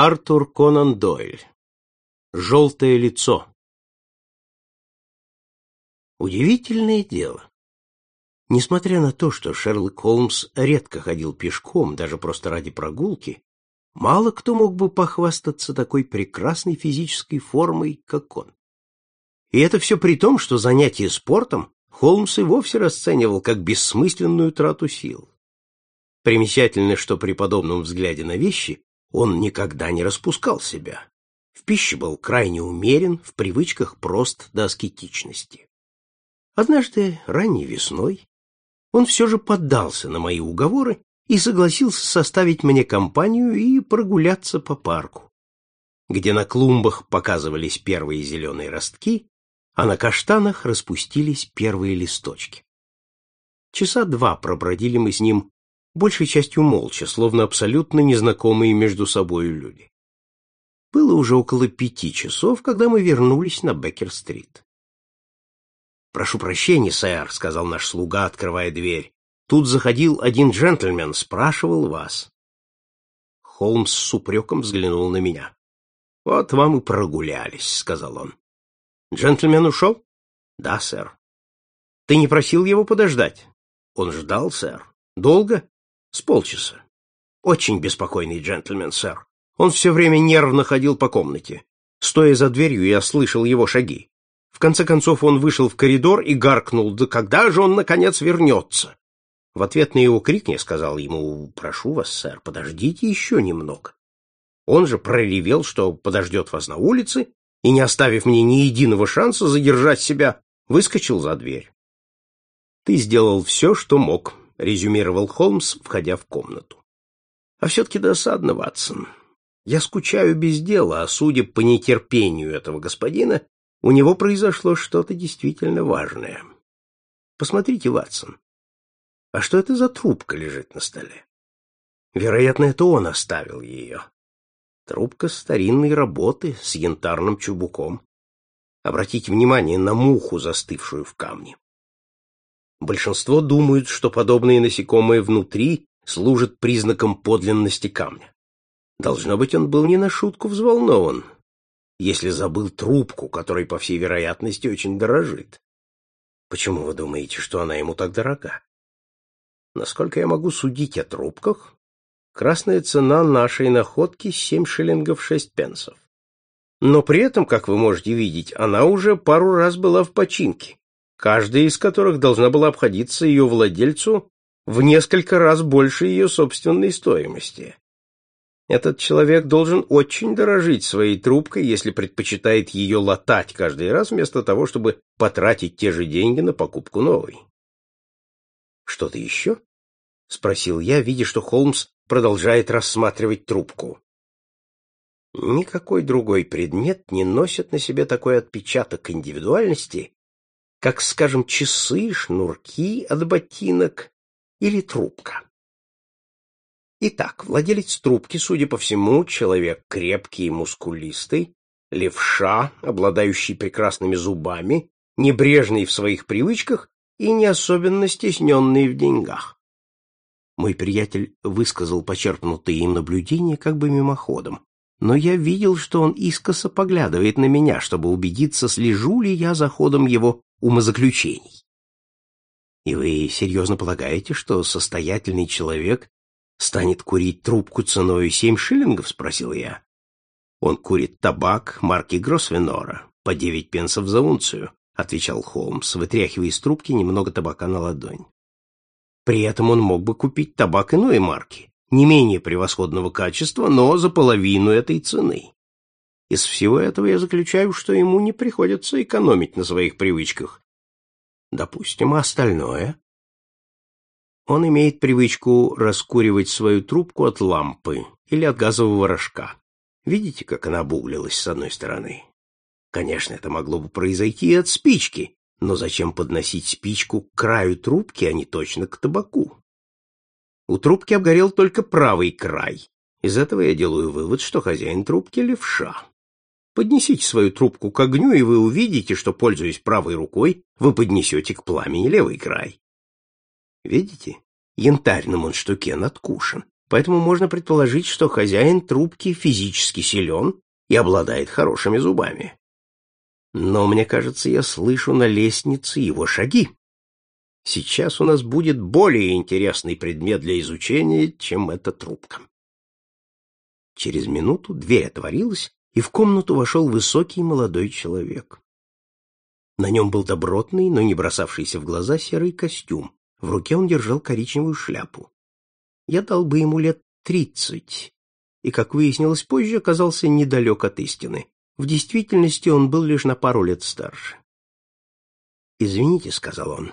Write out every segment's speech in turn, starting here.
Артур Конан Дойль. Желтое лицо. Удивительное дело. Несмотря на то, что Шерлок Холмс редко ходил пешком, даже просто ради прогулки, мало кто мог бы похвастаться такой прекрасной физической формой, как он. И это все при том, что занятие спортом Холмс и вовсе расценивал как бессмысленную трату сил. Примечательно, что при подобном взгляде на вещи он никогда не распускал себя. В пище был крайне умерен, в привычках прост до аскетичности. Однажды, ранней весной, он все же поддался на мои уговоры и согласился составить мне компанию и прогуляться по парку, где на клумбах показывались первые зеленые ростки, а на каштанах распустились первые листочки. Часа два пробродили мы с ним большей частью молча, словно абсолютно незнакомые между собой люди. Было уже около пяти часов, когда мы вернулись на Беккер-стрит. «Прошу прощения, сэр», — сказал наш слуга, открывая дверь. «Тут заходил один джентльмен, спрашивал вас». Холмс с упреком взглянул на меня. «Вот вам и прогулялись», — сказал он. «Джентльмен ушел?» «Да, сэр». «Ты не просил его подождать?» «Он ждал, сэр». «Долго?» С полчаса. Очень беспокойный джентльмен, сэр. Он все время нервно ходил по комнате. Стоя за дверью, я слышал его шаги. В конце концов он вышел в коридор и гаркнул, да когда же он, наконец, вернется? В ответ на его крик я сказал ему, прошу вас, сэр, подождите еще немного. Он же проревел, что подождет вас на улице, и, не оставив мне ни единого шанса задержать себя, выскочил за дверь. Ты сделал все, что мог, — резюмировал Холмс, входя в комнату. — А все-таки досадно, Ватсон. Я скучаю без дела, а судя по нетерпению этого господина, у него произошло что-то действительно важное. Посмотрите, Ватсон, а что это за трубка лежит на столе? Вероятно, это он оставил ее. Трубка старинной работы с янтарным чубуком. Обратите внимание на муху, застывшую в камне. Большинство думают, что подобные насекомые внутри служат признаком подлинности камня. Должно быть, он был не на шутку взволнован, если забыл трубку, которой, по всей вероятности, очень дорожит. Почему вы думаете, что она ему так дорога? Насколько я могу судить о трубках, красная цена нашей находки — семь шиллингов шесть пенсов. Но при этом, как вы можете видеть, она уже пару раз была в починке каждая из которых должна была обходиться ее владельцу в несколько раз больше ее собственной стоимости. Этот человек должен очень дорожить своей трубкой, если предпочитает ее латать каждый раз, вместо того, чтобы потратить те же деньги на покупку новой. «Что-то еще?» — спросил я, видя, что Холмс продолжает рассматривать трубку. Никакой другой предмет не носит на себе такой отпечаток индивидуальности, как, скажем, часы, шнурки от ботинок или трубка. Итак, владелец трубки, судя по всему, человек крепкий и мускулистый, левша, обладающий прекрасными зубами, небрежный в своих привычках и не особенно стесненный в деньгах. Мой приятель высказал почерпнутые им наблюдения как бы мимоходом, но я видел, что он искоса поглядывает на меня, чтобы убедиться, слежу ли я за ходом его умозаключений. И вы серьезно полагаете, что состоятельный человек станет курить трубку ценой семь шиллингов? — спросил я. Он курит табак марки Гросвенора по девять пенсов за унцию, — отвечал Холмс, вытряхивая из трубки немного табака на ладонь. При этом он мог бы купить табак иной марки, не менее превосходного качества, но за половину этой цены. Из всего этого я заключаю, что ему не приходится экономить на своих привычках. Допустим, а остальное? Он имеет привычку раскуривать свою трубку от лампы или от газового рожка. Видите, как она обуглилась с одной стороны? Конечно, это могло бы произойти и от спички, но зачем подносить спичку к краю трубки, а не точно к табаку? У трубки обгорел только правый край. Из этого я делаю вывод, что хозяин трубки — левша. Поднесите свою трубку к огню, и вы увидите, что, пользуясь правой рукой, вы поднесете к пламени левый край. Видите? Янтарь на мундштуке надкушен. поэтому можно предположить, что хозяин трубки физически силен и обладает хорошими зубами. Но мне кажется, я слышу на лестнице его шаги. Сейчас у нас будет более интересный предмет для изучения, чем эта трубка. Через минуту дверь отворилась, и в комнату вошел высокий молодой человек. На нем был добротный, но не бросавшийся в глаза серый костюм. В руке он держал коричневую шляпу. Я дал бы ему лет тридцать, и, как выяснилось позже, оказался недалек от истины. В действительности он был лишь на пару лет старше. «Извините», — сказал он,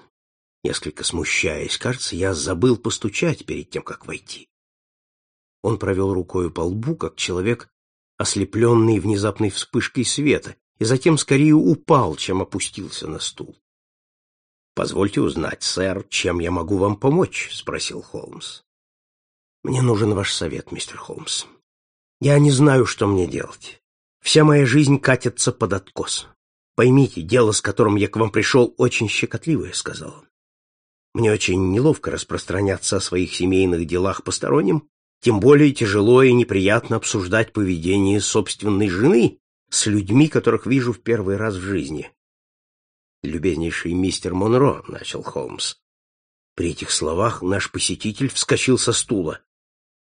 несколько смущаясь, кажется, я забыл постучать перед тем, как войти. Он провел рукою по лбу, как человек, ослепленный внезапной вспышкой света, и затем скорее упал, чем опустился на стул. «Позвольте узнать, сэр, чем я могу вам помочь?» — спросил Холмс. «Мне нужен ваш совет, мистер Холмс. Я не знаю, что мне делать. Вся моя жизнь катится под откос. Поймите, дело, с которым я к вам пришел, очень щекотливое», — сказал он. «Мне очень неловко распространяться о своих семейных делах посторонним, тем более тяжело и неприятно обсуждать поведение собственной жены с людьми, которых вижу в первый раз в жизни. «Любезнейший мистер Монро», — начал Холмс. При этих словах наш посетитель вскочил со стула.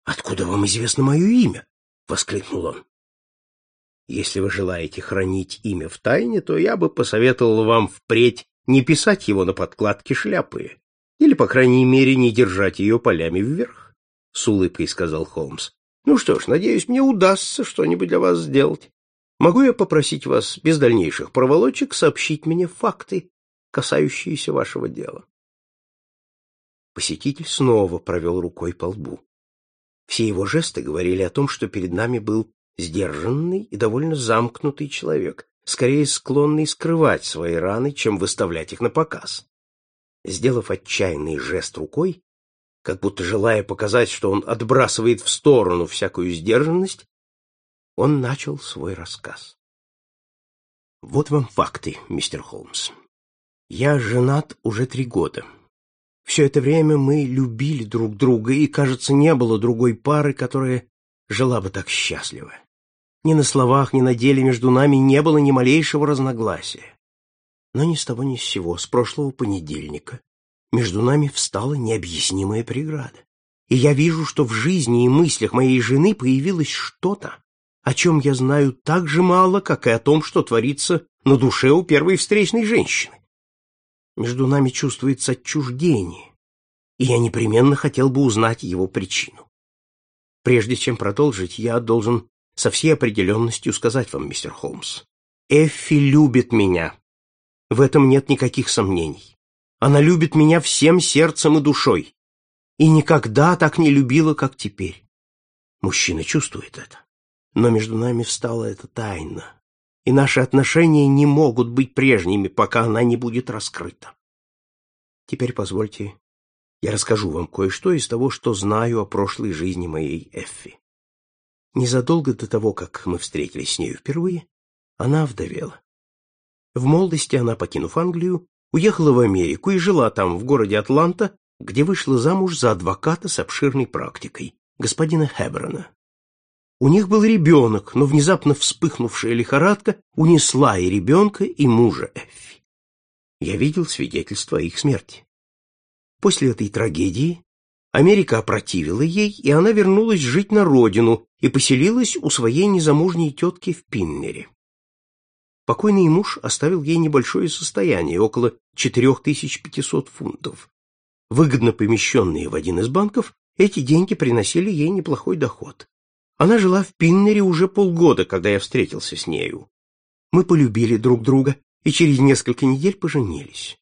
«Откуда вам известно мое имя?» — воскликнул он. «Если вы желаете хранить имя в тайне, то я бы посоветовал вам впредь не писать его на подкладке шляпы, или, по крайней мере, не держать ее полями вверх», — с улыбкой сказал Холмс. «Ну что ж, надеюсь, мне удастся что-нибудь для вас сделать». Могу я попросить вас без дальнейших проволочек сообщить мне факты, касающиеся вашего дела? Посетитель снова провел рукой по лбу. Все его жесты говорили о том, что перед нами был сдержанный и довольно замкнутый человек, скорее склонный скрывать свои раны, чем выставлять их на показ. Сделав отчаянный жест рукой, как будто желая показать, что он отбрасывает в сторону всякую сдержанность, он начал свой рассказ. Вот вам факты, мистер Холмс. Я женат уже три года. Все это время мы любили друг друга, и, кажется, не было другой пары, которая жила бы так счастливо. Ни на словах, ни на деле между нами не было ни малейшего разногласия. Но ни с того ни с сего, с прошлого понедельника, между нами встала необъяснимая преграда. И я вижу, что в жизни и мыслях моей жены появилось что-то, о чем я знаю так же мало, как и о том, что творится на душе у первой встречной женщины. Между нами чувствуется отчуждение, и я непременно хотел бы узнать его причину. Прежде чем продолжить, я должен со всей определенностью сказать вам, мистер Холмс, Эффи любит меня. В этом нет никаких сомнений. Она любит меня всем сердцем и душой. И никогда так не любила, как теперь. Мужчина чувствует это но между нами встала эта тайна, и наши отношения не могут быть прежними, пока она не будет раскрыта. Теперь позвольте, я расскажу вам кое-что из того, что знаю о прошлой жизни моей Эффи. Незадолго до того, как мы встретились с нею впервые, она вдовела. В молодости она, покинув Англию, уехала в Америку и жила там, в городе Атланта, где вышла замуж за адвоката с обширной практикой, господина Хеброна. У них был ребенок, но внезапно вспыхнувшая лихорадка унесла и ребенка, и мужа Эффи. Я видел свидетельство их смерти. После этой трагедии Америка опротивила ей, и она вернулась жить на родину и поселилась у своей незамужней тетки в Пиннере. Покойный муж оставил ей небольшое состояние, около 4500 фунтов. Выгодно помещенные в один из банков, эти деньги приносили ей неплохой доход. Она жила в Пиннере уже полгода, когда я встретился с нею. Мы полюбили друг друга и через несколько недель поженились.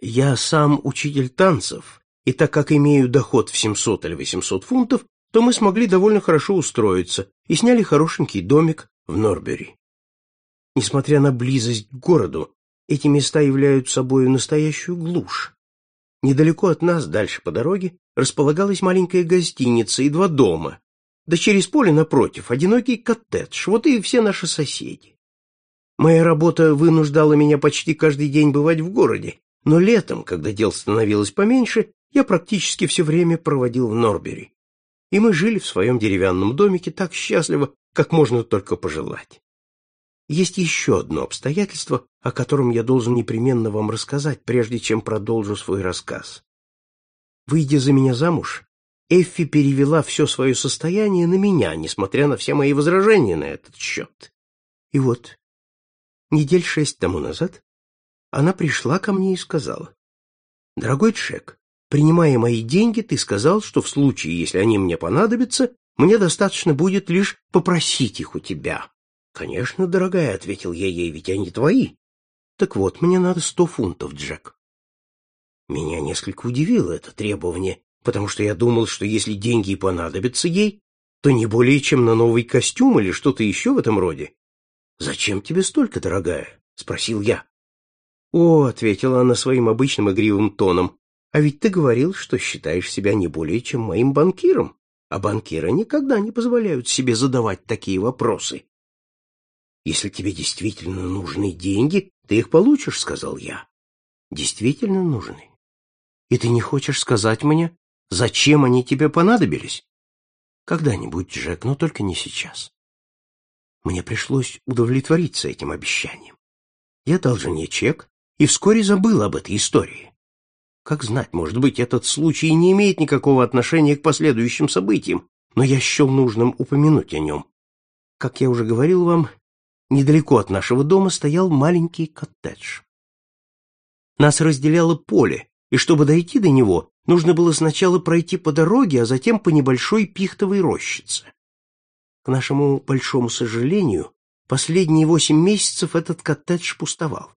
Я сам учитель танцев, и так как имею доход в 700 или 800 фунтов, то мы смогли довольно хорошо устроиться и сняли хорошенький домик в Норбери. Несмотря на близость к городу, эти места являются собой настоящую глушь. Недалеко от нас, дальше по дороге, располагалась маленькая гостиница и два дома, да через поле напротив одинокий коттедж, вот и все наши соседи. Моя работа вынуждала меня почти каждый день бывать в городе, но летом, когда дел становилось поменьше, я практически все время проводил в Норбери. и мы жили в своем деревянном домике так счастливо, как можно только пожелать. Есть еще одно обстоятельство, о котором я должен непременно вам рассказать, прежде чем продолжу свой рассказ. Выйдя за меня замуж, Эффи перевела все свое состояние на меня, несмотря на все мои возражения на этот счет. И вот, недель шесть тому назад, она пришла ко мне и сказала, «Дорогой Джек, принимая мои деньги, ты сказал, что в случае, если они мне понадобятся, мне достаточно будет лишь попросить их у тебя. Конечно, дорогая, ответил я ей, ведь они твои. Так вот, мне надо сто фунтов, Джек. Меня несколько удивило это требование, потому что я думал, что если деньги понадобятся ей, то не более чем на новый костюм или что-то еще в этом роде. Зачем тебе столько, дорогая? спросил я. О, ответила она своим обычным игривым тоном. А ведь ты говорил, что считаешь себя не более чем моим банкиром, а банкиры никогда не позволяют себе задавать такие вопросы. Если тебе действительно нужны деньги, ты их получишь, сказал я. Действительно нужны. И ты не хочешь сказать мне, зачем они тебе понадобились? Когда-нибудь, Джек, но только не сейчас. Мне пришлось удовлетвориться этим обещанием. Я дал жене чек и вскоре забыл об этой истории. Как знать, может быть, этот случай не имеет никакого отношения к последующим событиям, но я счел нужным упомянуть о нем. Как я уже говорил вам, недалеко от нашего дома стоял маленький коттедж. Нас разделяло поле, и чтобы дойти до него, нужно было сначала пройти по дороге, а затем по небольшой пихтовой рощице. К нашему большому сожалению, последние восемь месяцев этот коттедж пустовал.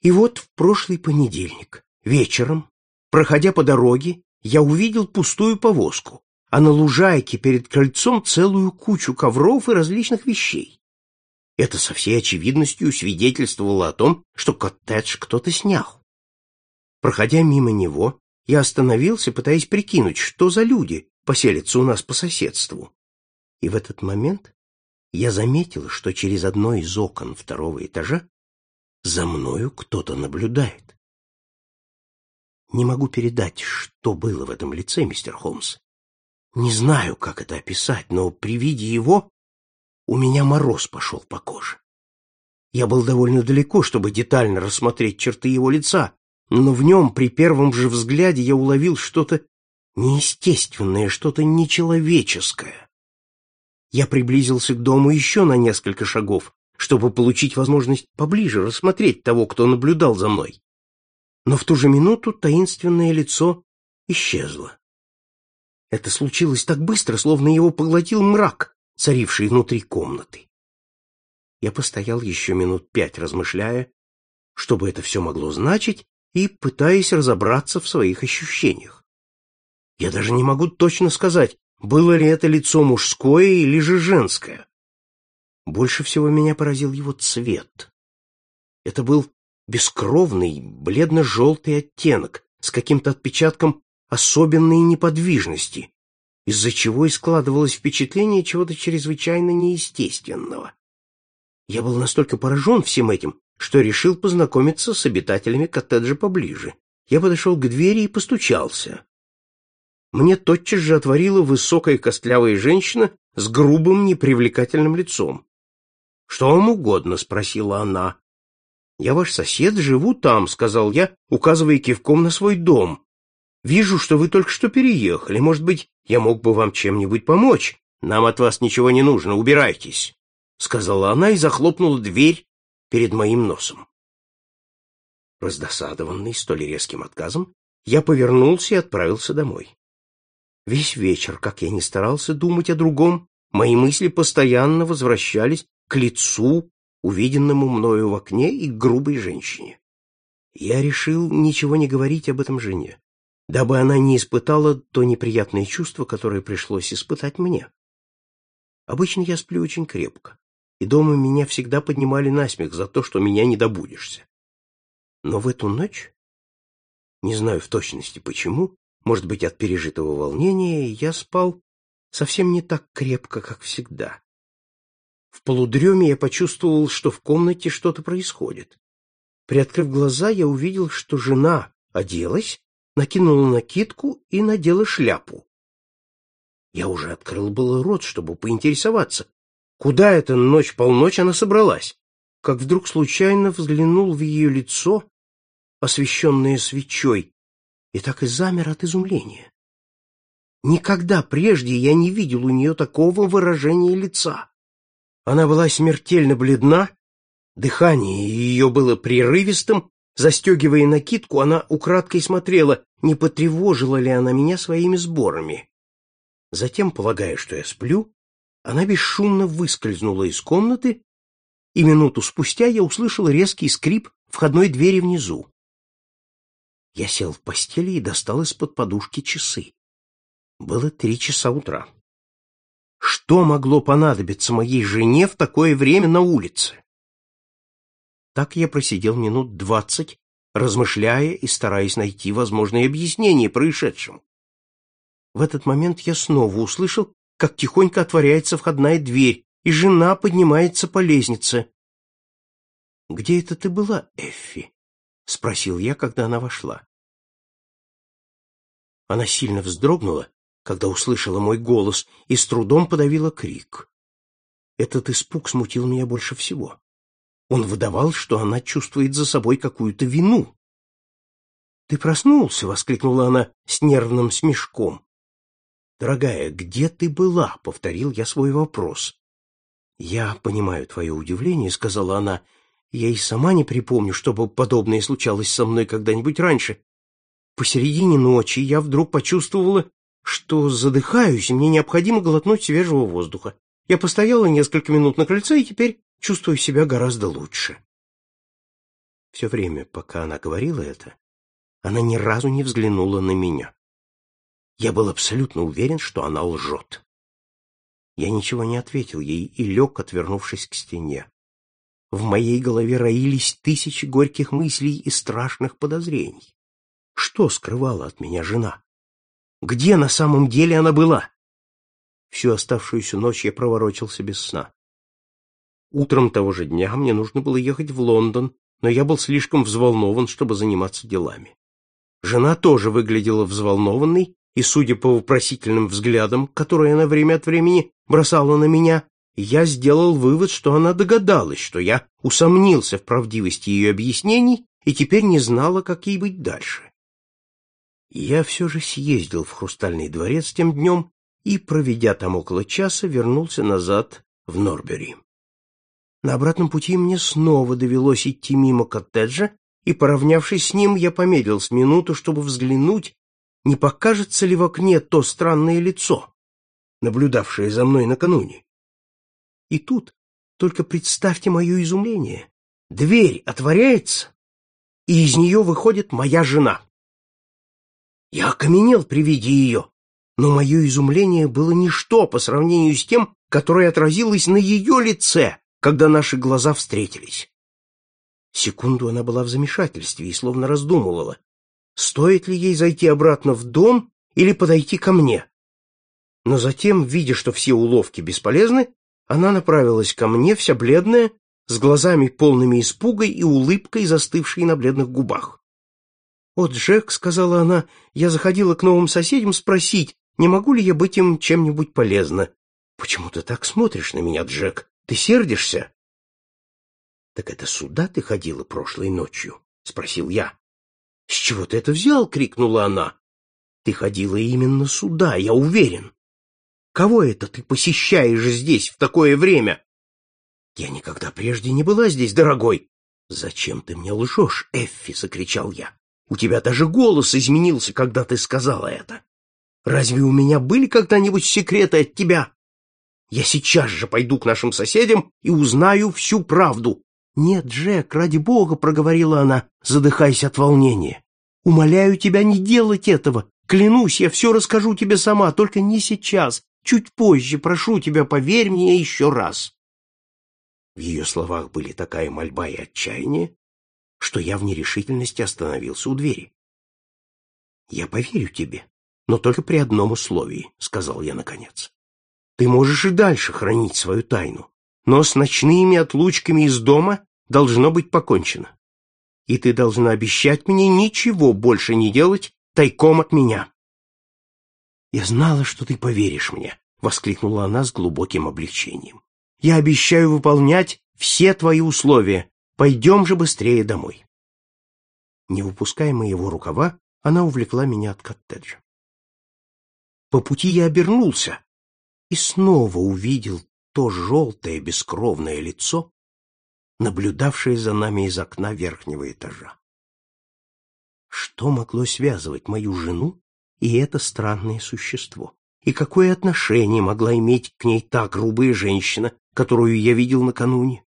И вот в прошлый понедельник Вечером, проходя по дороге, я увидел пустую повозку, а на лужайке перед крыльцом целую кучу ковров и различных вещей. Это со всей очевидностью свидетельствовало о том, что коттедж кто-то снял. Проходя мимо него, я остановился, пытаясь прикинуть, что за люди поселятся у нас по соседству. И в этот момент я заметил, что через одно из окон второго этажа за мною кто-то наблюдает. Не могу передать, что было в этом лице, мистер Холмс. Не знаю, как это описать, но при виде его у меня мороз пошел по коже. Я был довольно далеко, чтобы детально рассмотреть черты его лица, но в нем при первом же взгляде я уловил что-то неестественное, что-то нечеловеческое. Я приблизился к дому еще на несколько шагов, чтобы получить возможность поближе рассмотреть того, кто наблюдал за мной но в ту же минуту таинственное лицо исчезло. Это случилось так быстро, словно его поглотил мрак, царивший внутри комнаты. Я постоял еще минут пять, размышляя, что бы это все могло значить, и пытаясь разобраться в своих ощущениях. Я даже не могу точно сказать, было ли это лицо мужское или же женское. Больше всего меня поразил его цвет. Это был бескровный, бледно-желтый оттенок с каким-то отпечатком особенной неподвижности, из-за чего и складывалось впечатление чего-то чрезвычайно неестественного. Я был настолько поражен всем этим, что решил познакомиться с обитателями коттеджа поближе. Я подошел к двери и постучался. Мне тотчас же отворила высокая костлявая женщина с грубым непривлекательным лицом. «Что вам угодно?» — спросила она. «Я ваш сосед, живу там», — сказал я, указывая кивком на свой дом. «Вижу, что вы только что переехали. Может быть, я мог бы вам чем-нибудь помочь? Нам от вас ничего не нужно, убирайтесь», — сказала она и захлопнула дверь перед моим носом. Раздосадованный столь резким отказом, я повернулся и отправился домой. Весь вечер, как я ни старался думать о другом, мои мысли постоянно возвращались к лицу увиденному мною в окне и грубой женщине. Я решил ничего не говорить об этом жене, дабы она не испытала то неприятное чувство, которое пришлось испытать мне. Обычно я сплю очень крепко, и дома меня всегда поднимали на смех за то, что меня не добудешься. Но в эту ночь, не знаю в точности почему, может быть, от пережитого волнения, я спал совсем не так крепко, как всегда. В полудреме я почувствовал, что в комнате что-то происходит. Приоткрыв глаза, я увидел, что жена оделась, накинула накидку и надела шляпу. Я уже открыл было рот, чтобы поинтересоваться, куда эта ночь-полночь она собралась, как вдруг случайно взглянул в ее лицо, освещенное свечой, и так и замер от изумления. Никогда прежде я не видел у нее такого выражения лица. Она была смертельно бледна, дыхание ее было прерывистым, застегивая накидку, она украдкой смотрела, не потревожила ли она меня своими сборами. Затем, полагая, что я сплю, она бесшумно выскользнула из комнаты, и минуту спустя я услышал резкий скрип входной двери внизу. Я сел в постели и достал из-под подушки часы. Было три часа утра. Что могло понадобиться моей жене в такое время на улице? Так я просидел минут двадцать, размышляя и стараясь найти возможное объяснение происшедшему. В этот момент я снова услышал, как тихонько отворяется входная дверь, и жена поднимается по лестнице. «Где это ты была, Эффи?» — спросил я, когда она вошла. Она сильно вздрогнула, когда услышала мой голос, и с трудом подавила крик. Этот испуг смутил меня больше всего. Он выдавал, что она чувствует за собой какую-то вину. «Ты проснулся!» — воскликнула она с нервным смешком. «Дорогая, где ты была?» — повторил я свой вопрос. «Я понимаю твое удивление», — сказала она. «Я и сама не припомню, чтобы подобное случалось со мной когда-нибудь раньше. Посередине ночи я вдруг почувствовала, что задыхаюсь, и мне необходимо глотнуть свежего воздуха. Я постояла несколько минут на крыльце и теперь чувствую себя гораздо лучше». Все время, пока она говорила это, она ни разу не взглянула на меня. Я был абсолютно уверен, что она лжет. Я ничего не ответил ей и лег, отвернувшись к стене. В моей голове роились тысячи горьких мыслей и страшных подозрений. Что скрывала от меня жена? Где на самом деле она была? Всю оставшуюся ночь я проворочился без сна. Утром того же дня мне нужно было ехать в Лондон, но я был слишком взволнован, чтобы заниматься делами. Жена тоже выглядела взволнованной и, судя по вопросительным взглядам, которые она время от времени бросала на меня, я сделал вывод, что она догадалась, что я усомнился в правдивости ее объяснений и теперь не знала, как ей быть дальше. Я все же съездил в Хрустальный дворец тем днем и, проведя там около часа, вернулся назад в Норбери. На обратном пути мне снова довелось идти мимо коттеджа, и, поравнявшись с ним, я помедлил с минуту, чтобы взглянуть, не покажется ли в окне то странное лицо, наблюдавшее за мной накануне. И тут, только представьте мое изумление, дверь отворяется, и из нее выходит моя жена. Я окаменел при виде ее, но мое изумление было ничто по сравнению с тем, которое отразилось на ее лице, когда наши глаза встретились. Секунду она была в замешательстве и словно раздумывала, стоит ли ей зайти обратно в дом или подойти ко мне. Но затем, видя, что все уловки бесполезны, она направилась ко мне, вся бледная, с глазами полными испуга и улыбкой, застывшей на бледных губах. «О, Джек», — сказала она, — «я заходила к новым соседям спросить, не могу ли я быть им чем-нибудь полезна. Почему ты так смотришь на меня, Джек? Ты сердишься?» «Так это сюда ты ходила прошлой ночью?» — спросил я. «С чего ты это взял?» — крикнула она. «Ты ходила именно сюда, я уверен. Кого это ты посещаешь здесь в такое время?» «Я никогда прежде не была здесь, дорогой». «Зачем ты мне лжешь, Эффи?» — закричал я. «У тебя даже голос изменился, когда ты сказала это. Разве у меня были когда-нибудь секреты от тебя?» «Я сейчас же пойду к нашим соседям и узнаю всю правду. «Нет, Джек, ради бога», — проговорила она, задыхаясь от волнения. «Умоляю тебя не делать этого. Клянусь, я все расскажу тебе сама, только не сейчас. Чуть позже, прошу тебя, поверь мне еще раз». В ее словах были такая мольба и отчаяние, что я в нерешительности остановился у двери. «Я поверю тебе, но только при одном условии», — сказал я наконец. «Ты можешь и дальше хранить свою тайну, но с ночными отлучками из дома должно быть покончено. И ты должна обещать мне ничего больше не делать тайком от меня. Я знала, что ты поверишь мне, воскликнула она с глубоким облегчением. Я обещаю выполнять все твои условия. Пойдем же быстрее домой. Не выпуская моего рукава, она увлекла меня от коттеджа. По пути я обернулся и снова увидел то желтое бескровное лицо, наблюдавшее за нами из окна верхнего этажа. Что могло связывать мою жену и это странное существо? И какое отношение могла иметь к ней та грубая женщина, которую я видел накануне?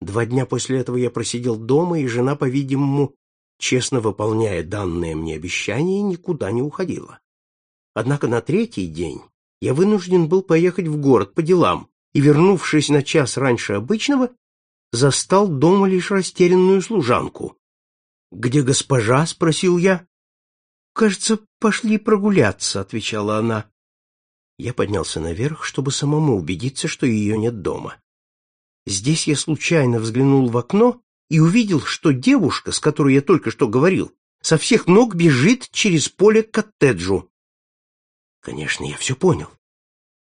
Два дня после этого я просидел дома, и жена, по-видимому, честно выполняя данное мне обещание, никуда не уходила. Однако на третий день я вынужден был поехать в город по делам, и, вернувшись на час раньше обычного, застал дома лишь растерянную служанку. «Где госпожа?» — спросил я. «Кажется, пошли прогуляться», — отвечала она. Я поднялся наверх, чтобы самому убедиться, что ее нет дома. Здесь я случайно взглянул в окно и увидел, что девушка, с которой я только что говорил, со всех ног бежит через поле к коттеджу. Конечно, я все понял.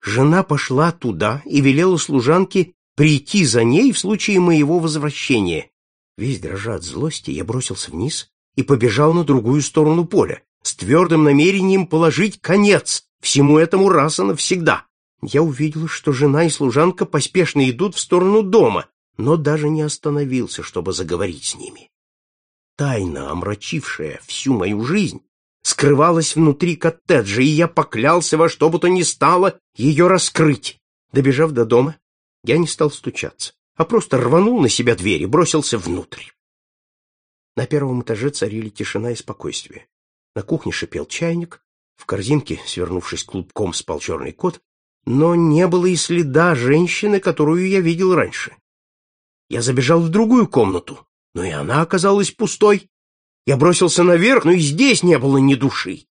Жена пошла туда и велела служанке прийти за ней в случае моего возвращения. Весь дрожа от злости, я бросился вниз и побежал на другую сторону поля, с твердым намерением положить конец всему этому раз и навсегда. Я увидел, что жена и служанка поспешно идут в сторону дома, но даже не остановился, чтобы заговорить с ними. Тайна, омрачившая всю мою жизнь, скрывалась внутри коттеджа, и я поклялся во что бы то ни стало ее раскрыть. Добежав до дома, я не стал стучаться а просто рванул на себя дверь и бросился внутрь. На первом этаже царили тишина и спокойствие. На кухне шипел чайник, в корзинке, свернувшись клубком, спал черный кот, но не было и следа женщины, которую я видел раньше. Я забежал в другую комнату, но и она оказалась пустой. Я бросился наверх, но и здесь не было ни души.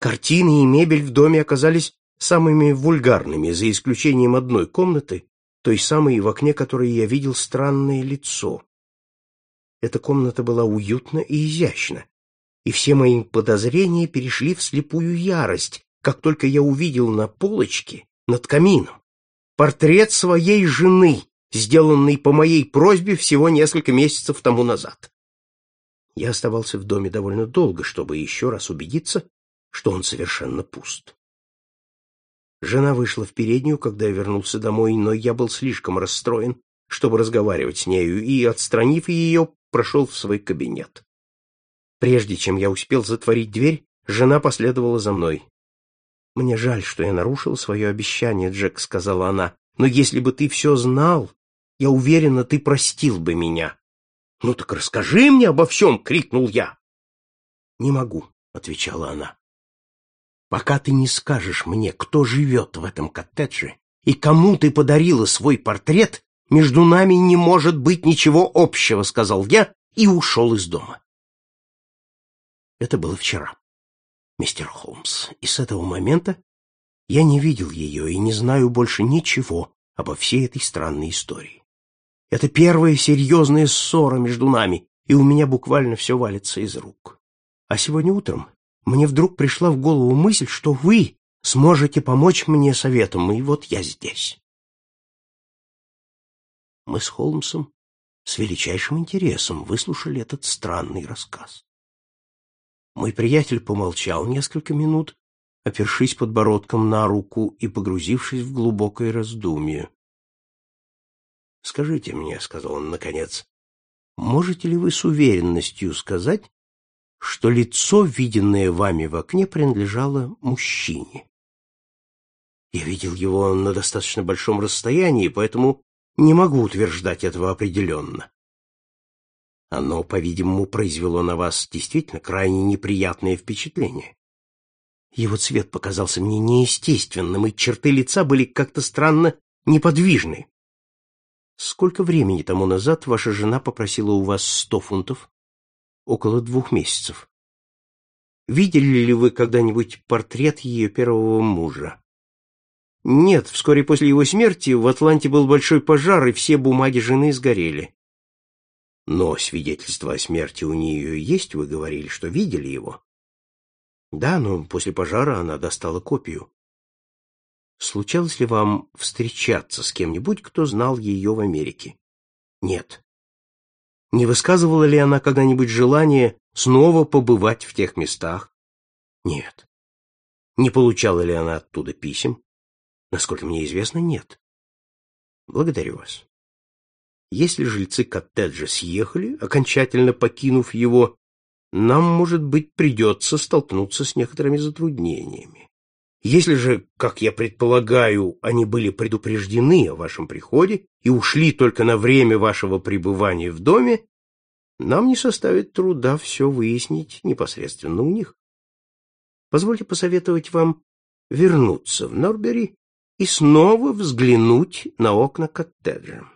Картины и мебель в доме оказались самыми вульгарными, за исключением одной комнаты, той самой, в окне которой я видел странное лицо. Эта комната была уютна и изящна, и все мои подозрения перешли в слепую ярость, как только я увидел на полочке над камином портрет своей жены, сделанный по моей просьбе всего несколько месяцев тому назад. Я оставался в доме довольно долго, чтобы еще раз убедиться, что он совершенно пуст. Жена вышла в переднюю, когда я вернулся домой, но я был слишком расстроен, чтобы разговаривать с нею, и, отстранив ее, прошел в свой кабинет. Прежде чем я успел затворить дверь, жена последовала за мной. «Мне жаль, что я нарушил свое обещание, Джек», — сказала она, «но если бы ты все знал, я уверена, ты простил бы меня». «Ну так расскажи мне обо всем!» — крикнул я. «Не могу», — отвечала она. Пока ты не скажешь мне, кто живет в этом коттедже и кому ты подарила свой портрет, между нами не может быть ничего общего, сказал я и ушел из дома. Это было вчера, мистер Холмс, и с этого момента я не видел ее и не знаю больше ничего обо всей этой странной истории. Это первая серьезная ссора между нами, и у меня буквально все валится из рук. А сегодня утром мне вдруг пришла в голову мысль, что вы сможете помочь мне советом, и вот я здесь. Мы с Холмсом с величайшим интересом выслушали этот странный рассказ. Мой приятель помолчал несколько минут, опершись подбородком на руку и погрузившись в глубокое раздумье. «Скажите мне», — сказал он наконец, — «можете ли вы с уверенностью сказать, что лицо, виденное вами в окне, принадлежало мужчине. Я видел его на достаточно большом расстоянии, поэтому не могу утверждать этого определенно. Оно, по-видимому, произвело на вас действительно крайне неприятное впечатление. Его цвет показался мне неестественным, и черты лица были как-то странно неподвижны. Сколько времени тому назад ваша жена попросила у вас сто фунтов? около двух месяцев. Видели ли вы когда-нибудь портрет ее первого мужа? Нет, вскоре после его смерти в Атланте был большой пожар, и все бумаги жены сгорели. Но свидетельство о смерти у нее есть, вы говорили, что видели его. Да, но после пожара она достала копию. Случалось ли вам встречаться с кем-нибудь, кто знал ее в Америке? Нет. Не высказывала ли она когда-нибудь желание снова побывать в тех местах? Нет. Не получала ли она оттуда писем? Насколько мне известно, нет. Благодарю вас. Если жильцы коттеджа съехали, окончательно покинув его, нам, может быть, придется столкнуться с некоторыми затруднениями. Если же, как я предполагаю, они были предупреждены о вашем приходе и ушли только на время вашего пребывания в доме, нам не составит труда все выяснить непосредственно у них. Позвольте посоветовать вам вернуться в Норбери и снова взглянуть на окна коттеджа.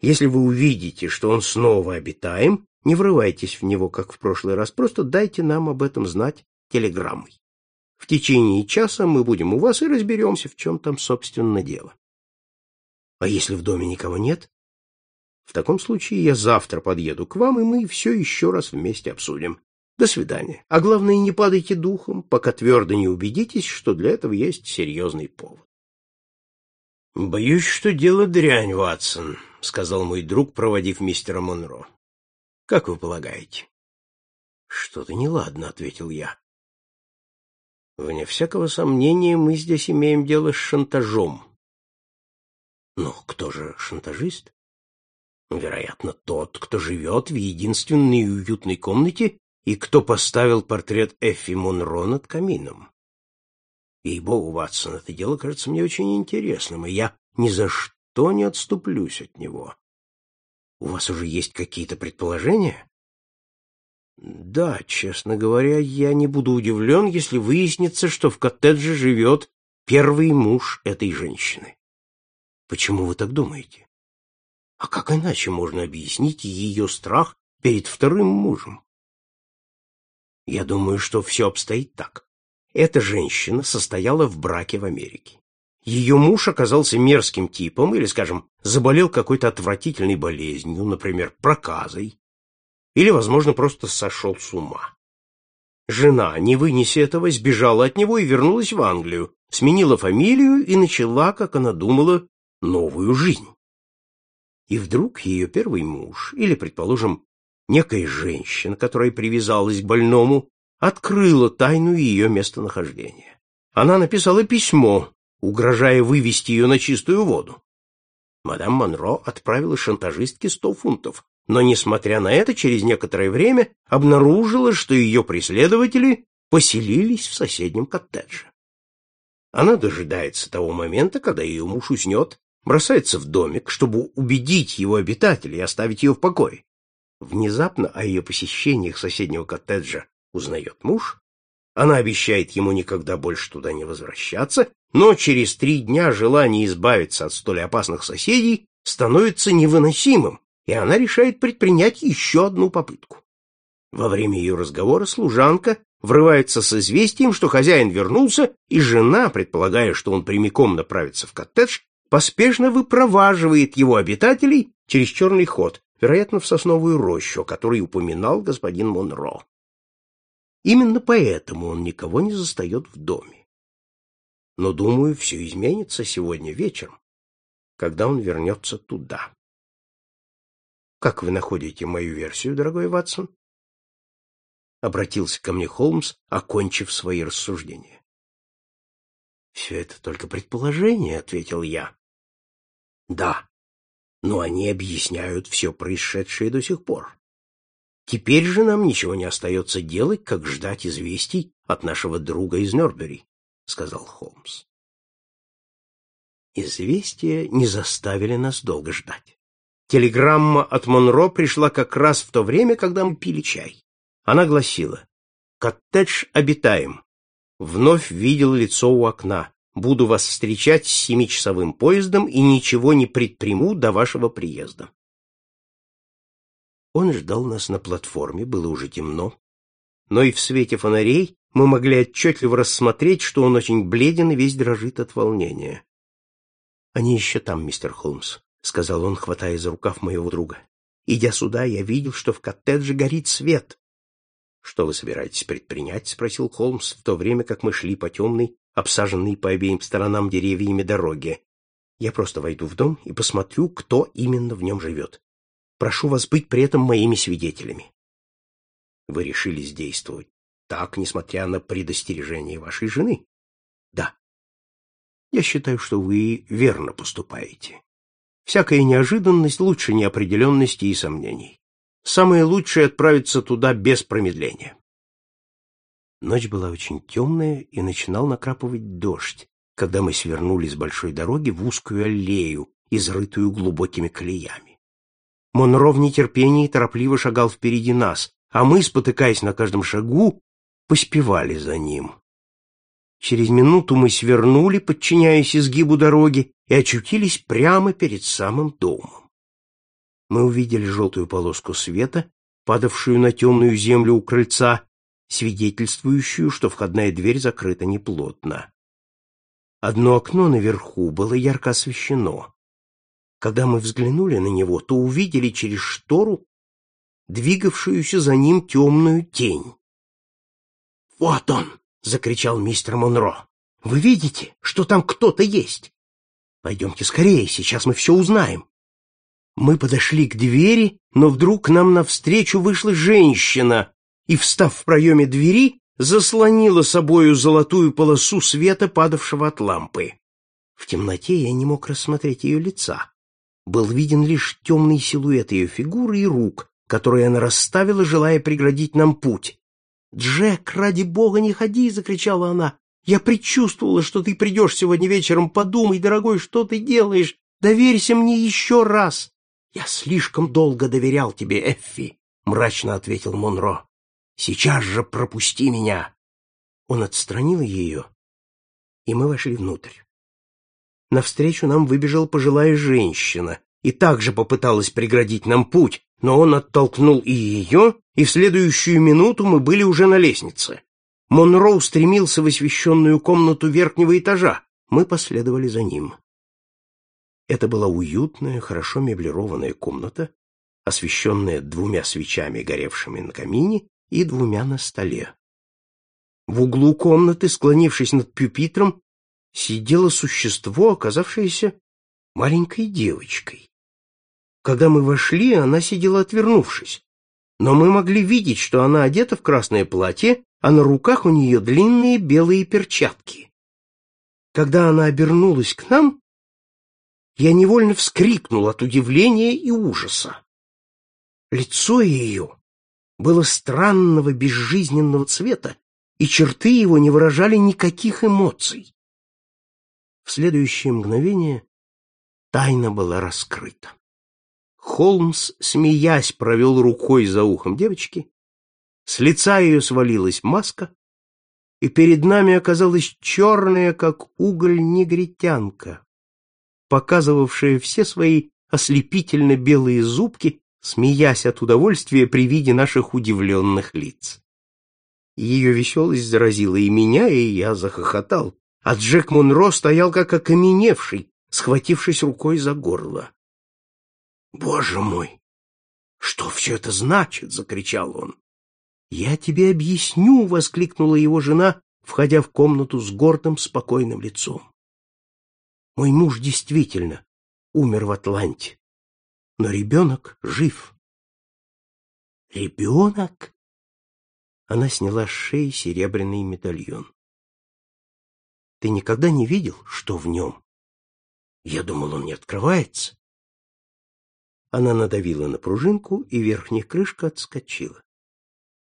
Если вы увидите, что он снова обитаем, не врывайтесь в него, как в прошлый раз, просто дайте нам об этом знать телеграммой. В течение часа мы будем у вас и разберемся, в чем там, собственно, дело. А если в доме никого нет? В таком случае я завтра подъеду к вам, и мы все еще раз вместе обсудим. До свидания. А главное, не падайте духом, пока твердо не убедитесь, что для этого есть серьезный повод. Боюсь, что дело дрянь, Ватсон, сказал мой друг, проводив мистера Монро. Как вы полагаете? Что-то неладно, ответил я. Вне всякого сомнения, мы здесь имеем дело с шантажом. Но кто же шантажист? Вероятно, тот, кто живет в единственной уютной комнате и кто поставил портрет Эффи Монро над камином. Ей-богу, Ватсон, это дело кажется мне очень интересным, и я ни за что не отступлюсь от него. У вас уже есть какие-то предположения? Да, честно говоря, я не буду удивлен, если выяснится, что в коттедже живет первый муж этой женщины. Почему вы так думаете? А как иначе можно объяснить ее страх перед вторым мужем? Я думаю, что все обстоит так. Эта женщина состояла в браке в Америке. Ее муж оказался мерзким типом или, скажем, заболел какой-то отвратительной болезнью, например, проказой, или, возможно, просто сошел с ума. Жена, не вынеся этого, сбежала от него и вернулась в Англию, сменила фамилию и начала, как она думала, новую жизнь. И вдруг ее первый муж, или, предположим, некая женщина, которая привязалась к больному, открыла тайну ее местонахождения. Она написала письмо, угрожая вывести ее на чистую воду. Мадам Монро отправила шантажистке сто фунтов, но, несмотря на это, через некоторое время обнаружила, что ее преследователи поселились в соседнем коттедже. Она дожидается того момента, когда ее муж уснет, бросается в домик, чтобы убедить его обитателей и оставить ее в покое. Внезапно о ее посещениях соседнего коттеджа узнает муж, она обещает ему никогда больше туда не возвращаться, но через три дня желание избавиться от столь опасных соседей становится невыносимым, и она решает предпринять еще одну попытку. Во время ее разговора служанка врывается с известием, что хозяин вернулся, и жена, предполагая, что он прямиком направится в коттедж, поспешно выпроваживает его обитателей через черный ход, вероятно, в сосновую рощу, о которой упоминал господин Монро. Именно поэтому он никого не застает в доме. Но, думаю, все изменится сегодня вечером, когда он вернется туда. Как вы находите мою версию, дорогой Ватсон? Обратился ко мне Холмс, окончив свои рассуждения. Все это только предположение, ответил я. Да, но они объясняют все происшедшее до сих пор. Теперь же нам ничего не остается делать, как ждать известий от нашего друга из Норбери, сказал Холмс. Известия не заставили нас долго ждать. Телеграмма от Монро пришла как раз в то время, когда мы пили чай. Она гласила «Коттедж обитаем. Вновь видел лицо у окна. Буду вас встречать с семичасовым поездом и ничего не предприму до вашего приезда». Он ждал нас на платформе, было уже темно, но и в свете фонарей мы могли отчетливо рассмотреть, что он очень бледен и весь дрожит от волнения. «Они еще там, мистер Холмс», — сказал он, хватая за рукав моего друга. «Идя сюда, я видел, что в коттедже горит свет». «Что вы собираетесь предпринять?» — спросил Холмс, в то время как мы шли по темной, обсаженной по обеим сторонам деревьями дороге. «Я просто войду в дом и посмотрю, кто именно в нем живет. Прошу вас быть при этом моими свидетелями». «Вы решились действовать так, несмотря на предостережение вашей жены?» «Да». «Я считаю, что вы верно поступаете. Всякая неожиданность лучше неопределенности и сомнений. Самое лучшее — отправиться туда без промедления. Ночь была очень темная, и начинал накрапывать дождь, когда мы свернули с большой дороги в узкую аллею, изрытую глубокими колеями. Монро в нетерпении торопливо шагал впереди нас, а мы, спотыкаясь на каждом шагу, поспевали за ним. Через минуту мы свернули, подчиняясь изгибу дороги, и очутились прямо перед самым домом мы увидели желтую полоску света, падавшую на темную землю у крыльца, свидетельствующую, что входная дверь закрыта неплотно. Одно окно наверху было ярко освещено. Когда мы взглянули на него, то увидели через штору двигавшуюся за ним темную тень. «Вот он!» — закричал мистер Монро. «Вы видите, что там кто-то есть? Пойдемте скорее, сейчас мы все узнаем». Мы подошли к двери, но вдруг нам навстречу вышла женщина и, встав в проеме двери, заслонила собою золотую полосу света, падавшего от лампы. В темноте я не мог рассмотреть ее лица. Был виден лишь темный силуэт ее фигуры и рук, которые она расставила, желая преградить нам путь. «Джек, ради бога, не ходи!» — закричала она. «Я предчувствовала, что ты придешь сегодня вечером. Подумай, дорогой, что ты делаешь? Доверься мне еще раз!» «Я слишком долго доверял тебе, Эффи», — мрачно ответил Монро. «Сейчас же пропусти меня!» Он отстранил ее, и мы вошли внутрь. Навстречу нам выбежала пожилая женщина и также попыталась преградить нам путь, но он оттолкнул и ее, и в следующую минуту мы были уже на лестнице. Монро устремился в освещенную комнату верхнего этажа. Мы последовали за ним. Это была уютная, хорошо меблированная комната, освещенная двумя свечами, горевшими на камине, и двумя на столе. В углу комнаты, склонившись над пюпитром, сидело существо, оказавшееся маленькой девочкой. Когда мы вошли, она сидела отвернувшись, но мы могли видеть, что она одета в красное платье, а на руках у нее длинные белые перчатки. Когда она обернулась к нам, я невольно вскрикнул от удивления и ужаса. Лицо ее было странного безжизненного цвета, и черты его не выражали никаких эмоций. В следующее мгновение тайна была раскрыта. Холмс, смеясь, провел рукой за ухом девочки, с лица ее свалилась маска, и перед нами оказалась черная, как уголь, негритянка, показывавшая все свои ослепительно белые зубки, смеясь от удовольствия при виде наших удивленных лиц. Ее веселость заразила и меня, и я захохотал, а Джек Монро стоял как окаменевший, схватившись рукой за горло. «Боже мой! Что все это значит?» — закричал он. «Я тебе объясню!» — воскликнула его жена, входя в комнату с гордым, спокойным лицом. Мой муж действительно умер в Атланте, но ребенок жив. Ребенок? Она сняла с шеи серебряный медальон. Ты никогда не видел, что в нем? Я думал, он не открывается. Она надавила на пружинку, и верхняя крышка отскочила.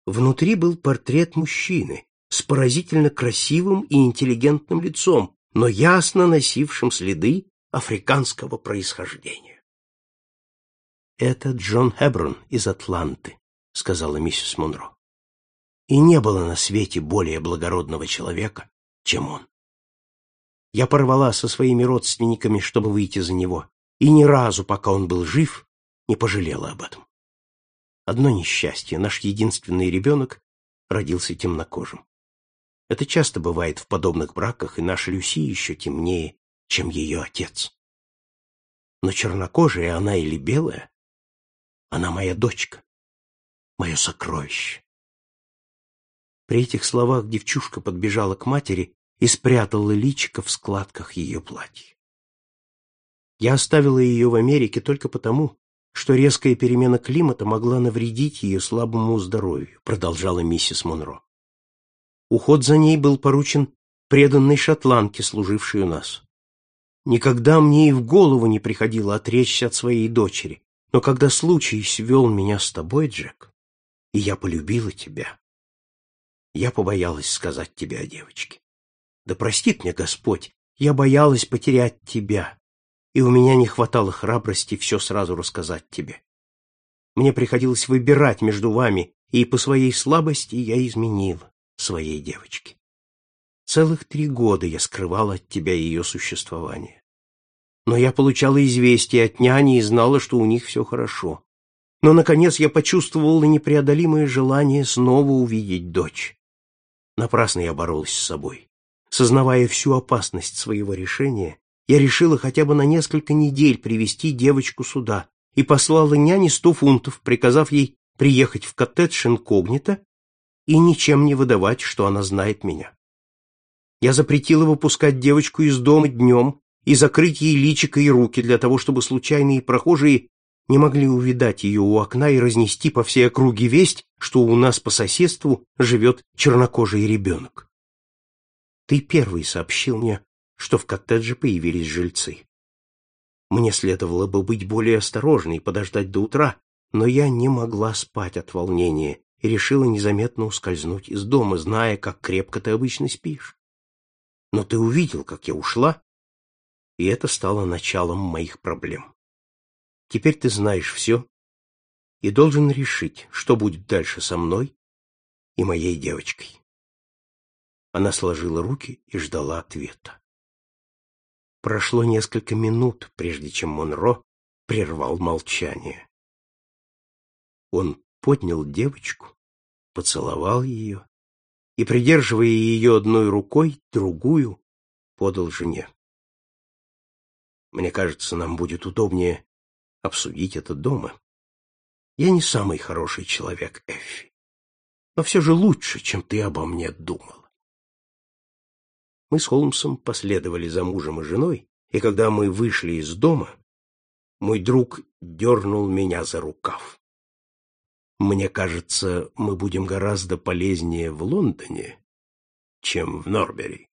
Внутри был портрет мужчины с поразительно красивым и интеллигентным лицом, но ясно носившим следы африканского происхождения. «Это Джон Хеброн из Атланты», — сказала миссис Монро. «И не было на свете более благородного человека, чем он. Я порвала со своими родственниками, чтобы выйти за него, и ни разу, пока он был жив, не пожалела об этом. Одно несчастье, наш единственный ребенок родился темнокожим. Это часто бывает в подобных браках, и наша Люси еще темнее, чем ее отец. Но чернокожая она или белая, она моя дочка, мое сокровище. При этих словах девчушка подбежала к матери и спрятала личико в складках ее платья. Я оставила ее в Америке только потому, что резкая перемена климата могла навредить ее слабому здоровью, продолжала миссис Монро. Уход за ней был поручен преданной шотландке, служившей у нас. Никогда мне и в голову не приходило отречься от своей дочери, но когда случай свел меня с тобой, Джек, и я полюбила тебя, я побоялась сказать тебе о девочке. Да простит мне Господь, я боялась потерять тебя, и у меня не хватало храбрости все сразу рассказать тебе. Мне приходилось выбирать между вами, и по своей слабости я изменила своей девочке. Целых три года я скрывала от тебя ее существование. Но я получала известия от няни и знала, что у них все хорошо. Но, наконец, я почувствовала непреодолимое желание снова увидеть дочь. Напрасно я боролась с собой. Сознавая всю опасность своего решения, я решила хотя бы на несколько недель привести девочку сюда и послала няне сто фунтов, приказав ей приехать в коттедж инкогнито и ничем не выдавать, что она знает меня. Я запретила выпускать девочку из дома днем и закрыть ей личико и руки для того, чтобы случайные прохожие не могли увидать ее у окна и разнести по всей округе весть, что у нас по соседству живет чернокожий ребенок. Ты первый сообщил мне, что в коттедже появились жильцы. Мне следовало бы быть более осторожной и подождать до утра, но я не могла спать от волнения и решила незаметно ускользнуть из дома, зная, как крепко ты обычно спишь. Но ты увидел, как я ушла, и это стало началом моих проблем. Теперь ты знаешь все и должен решить, что будет дальше со мной и моей девочкой. Она сложила руки и ждала ответа. Прошло несколько минут, прежде чем Монро прервал молчание. Он поднял девочку, поцеловал ее и, придерживая ее одной рукой, другую подал жене. Мне кажется, нам будет удобнее обсудить это дома. Я не самый хороший человек, Эффи, но все же лучше, чем ты обо мне думал. Мы с Холмсом последовали за мужем и женой, и когда мы вышли из дома, мой друг дернул меня за рукав. Мне кажется, мы будем гораздо полезнее в Лондоне, чем в Норбери.